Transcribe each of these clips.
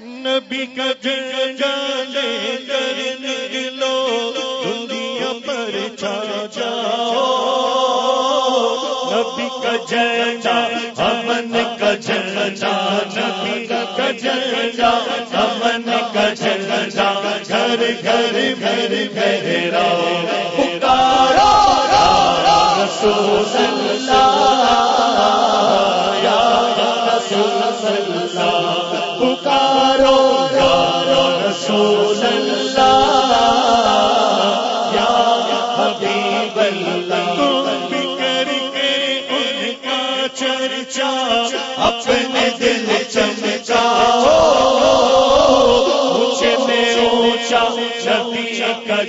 نبی کا جانے کر نکلو دنیا پر چھا جاؤ۔ نبی کا جنڈا امن کا جنڈا نبی کا جنڈا امن کا جنڈا گھر گھر گھر گھر پکارو، رسول اللہ۔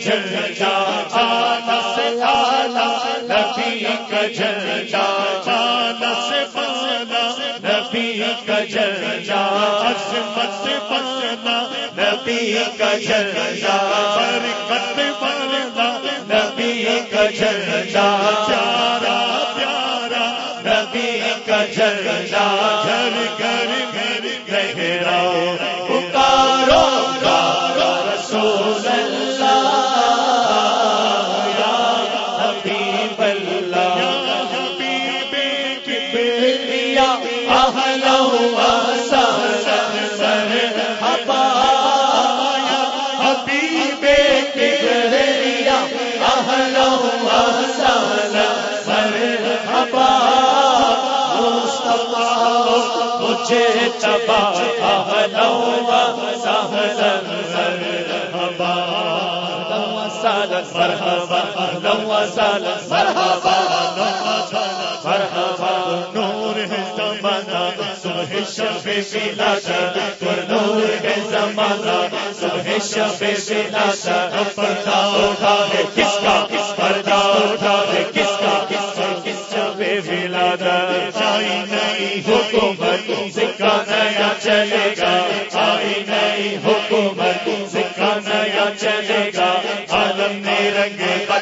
جھنڈا آنا سے آنا نبی کا جھنڈا آنا سے پانا نبی کا جھنڈا عظمت پانا نبی کا جھنڈا برکت پانا نبی کا جھنڈا پیارا پیارا، نبی کا جھنڈا مجھے تبا مرحبا مرحبا نور ہے زمانہ، صبح شب پر نور ہے زمانہ، صبح شب اٹھا ہے۔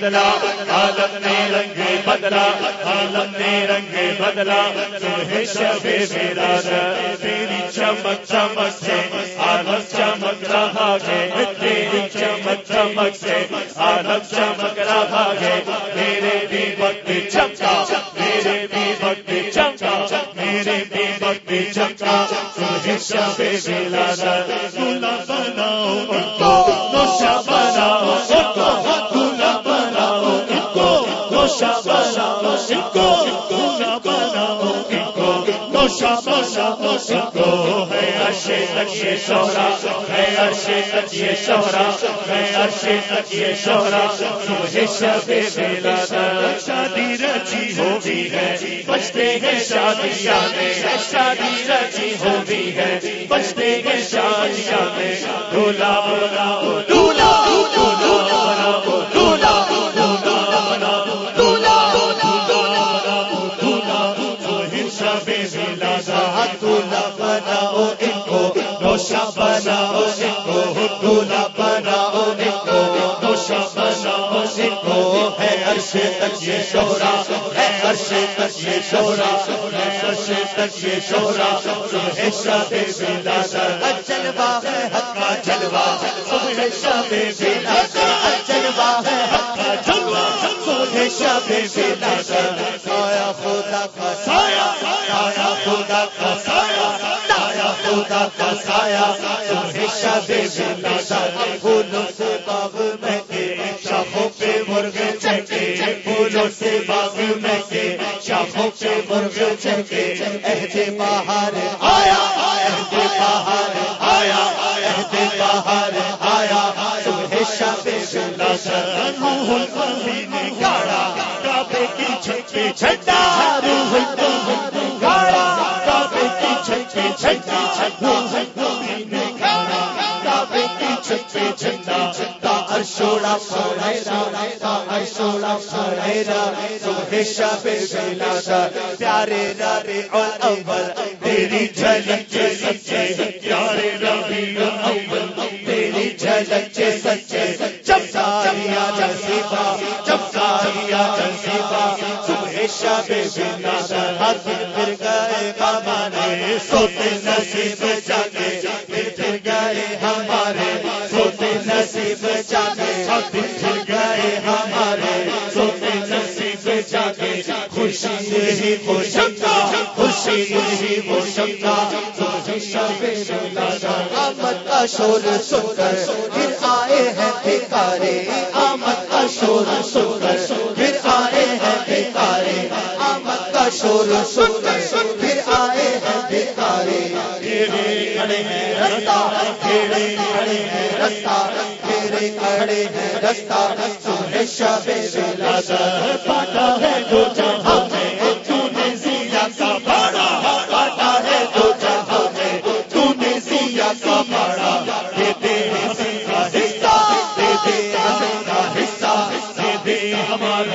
بدلا عالم نے رنگ بدلا عالم نے رنگ بدلا، صبح شب میرا تیری چمک چمک سے عالم چمک رہا ہے، تیری چمک چمک سے عالم چمک رہا ہے، میرے بھی وقت چمکا، میرے بھی وقت چمکا، میرے بھی وقت چمکا، صبح شب میرا گلا بناؤ ان کو نوشا ہے تک یہ ہے تک یہ ہے تک یہ صبح شب شادی رچی ہوئی ہے بچتے ہیں شادیاں میں شادی رچی ہوئی ہے بچتے ہیں شادیاں میں دھولا بولا دھولا دھولا ہے تک یہ شورا ہے عرش تک یہ شورا ہے عرش تک یہ شورا، صبح شب میرا جلوا ہے، حق کا جلوا صبح شب میرا جلوا ہے، حق کا جلوا صبح شب میرا سایہ خدا کا سایہ سایہ خدا کا سایہ سایہ خدا کا سایہ، صبح شب میرا پھولوں سے باغ میں کے شاخوں پہ مرغے چکے اہل بہار آیا آیا پیارے ربی الاول تیری جھلک کے سچے پیارے ربی الاول تیری جھلک کے سچے جب ساریا جسیبا جب ساریا جسیبا صبح شب ہاتھ پھر گئے بابا نے سوتے نصیب جاگے پھر گئے ہمارے خوشی ہی خوشی خوشی ہی خوشی آمد کا شور سن کر پھر آئے ہیں بھکارے، آمد کا شور سن کر پھر آئے ہیں بھکارے، آمد کا شور سن کر پھر آئے ہیں بھکارے۔ کھڑے ہیں، رستہ کھڑے کھڑے ہیں، رستہ۔ کھڑے کھڑے ہیں، رستہ۔ سن شب پاتا ہے جو جہاں۔ ہمارا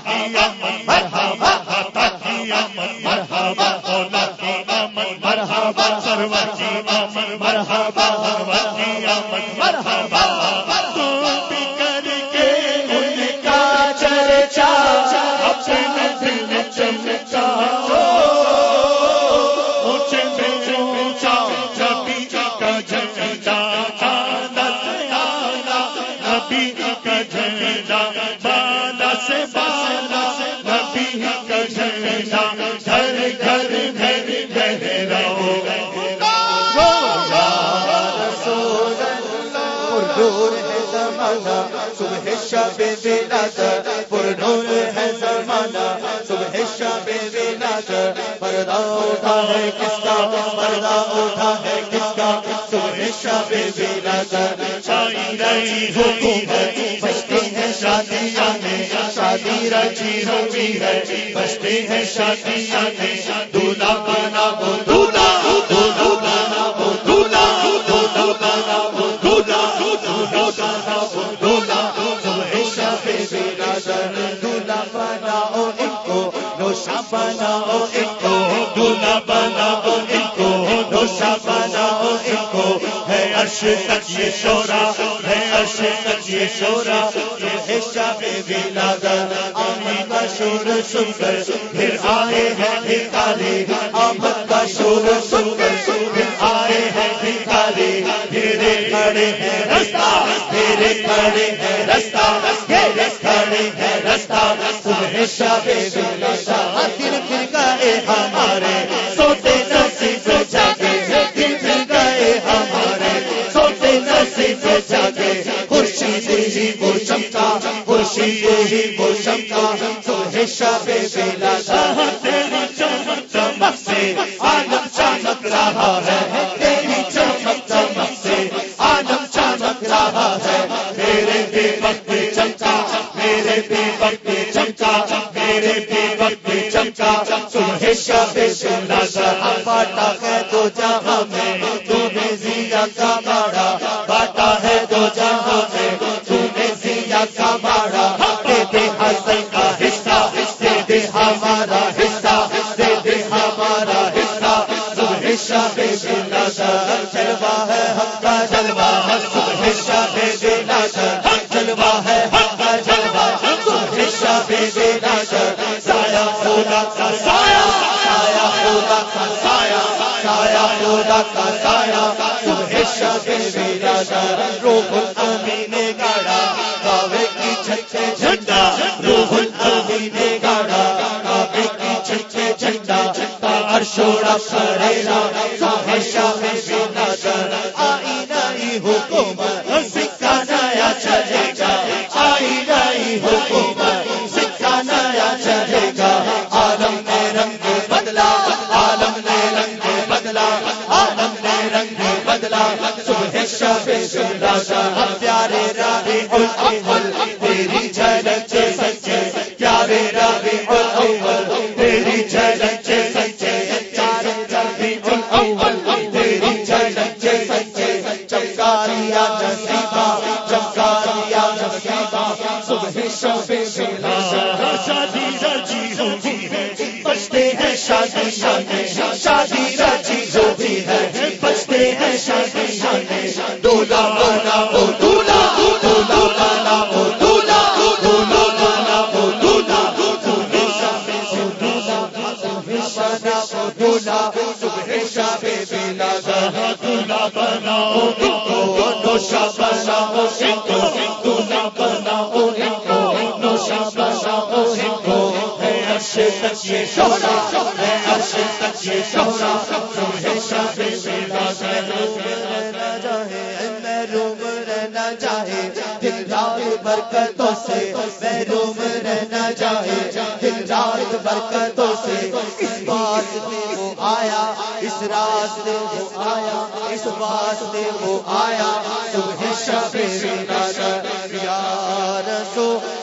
مرحبا انور مرحبا تو بھی کر کے ان کا چرچا اپنے دل چمچا نبی شب ولاد پرنور ہے زمانہ۔ صبح شب ولاد پردہ اٹھا ہے کس کا؟ پردہ اٹھا ہے کس کا؟ صبح شب ولاد چھائی رہی ہوئی ہے بچتی ہے شادیاں میں، شادی رچی ہوئی ہے۔ بچتے ہیں شادیاں میں، دولہا بنا وہ دولہا دولہا۔ بناؤ ان کو نوشا بناؤ ان کو، دولہا بناؤ ان کو نوشا بناؤ ان کو۔ ہے عرش تک یہ شورا، ہے عرش تک یہ شورا۔ ہے شب ولاد آمد کا شور سن کر پھر آئے ہیں بھکارے آمد کا شور سن کر پھر آئے ہیں بھکاری پھرے کھڑے ہیں رستہ۔ پھرے کھڑے ہیں، رستہ پھرے کھڑے ہیں، رستہ۔ صبح شب شاہ دل پھر گئے ہمارے۔ سوتے نصیب جاگے، دل پھر گئے ہمارے۔ سوتے نصیب جاگے، خورشید ہی وہ چمکا، خورشید ہی وہ چمکا۔ صبح شب بلا شاہ تیری چمک چمک سے عالم چمک رہا ہے۔ باٹا ہے دو جہاں میں تمہیں نے زیا کا باڑا باٹا ہے دو جہاں میں تمہیں نے زیا کا باڑا دے دے حسن کا حصہ دے دے ہمارا کا سایہ، صبح شب روح الامین گاڑا، کعبے کی چھت پہ جھنڈا، روح الامین گاڑا، کعبے کی چھت پہ جھنڈا بدلا صبح شب بلا شاہ محروم رہنا چاہے دل رات برکتوں سے محروم رہنا چاہے دل رات برکتوں سے اس راستے وہ آیا اس واسطے وہ آیا۔ صبح شب یا رسول